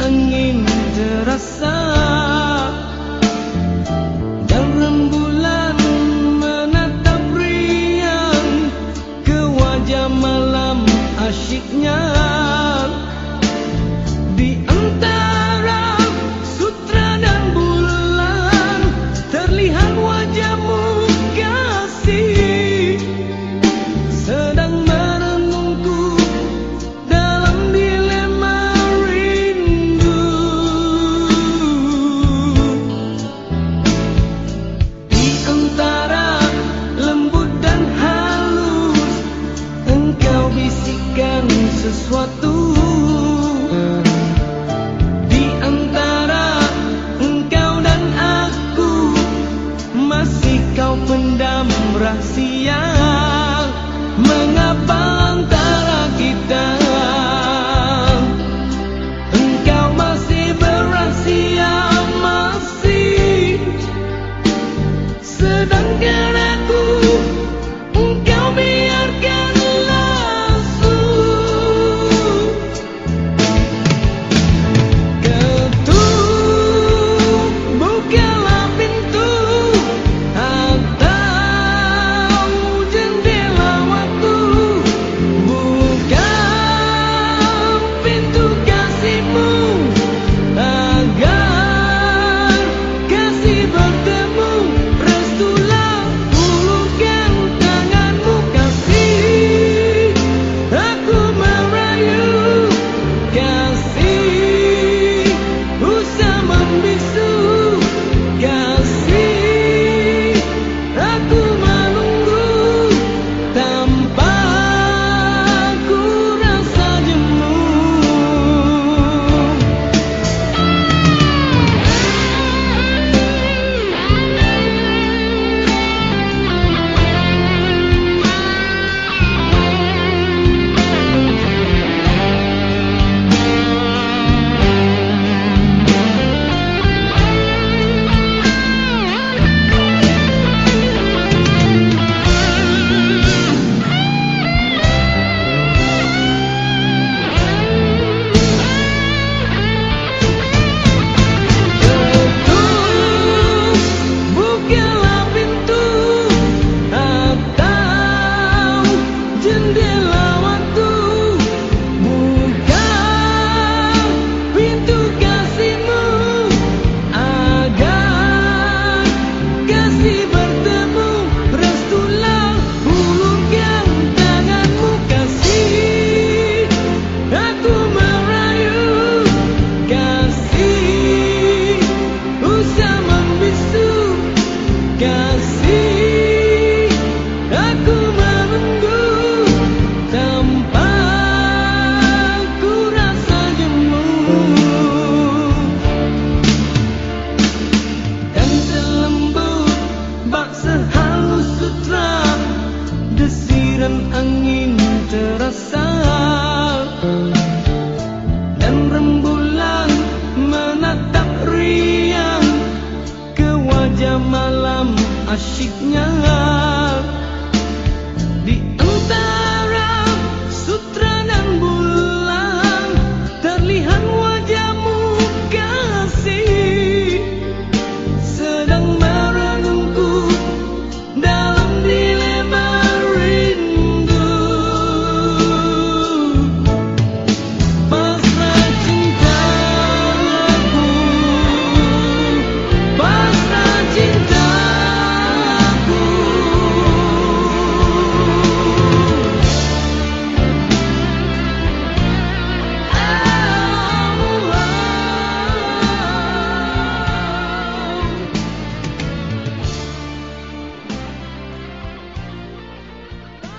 Angin terasa up. asyiknya.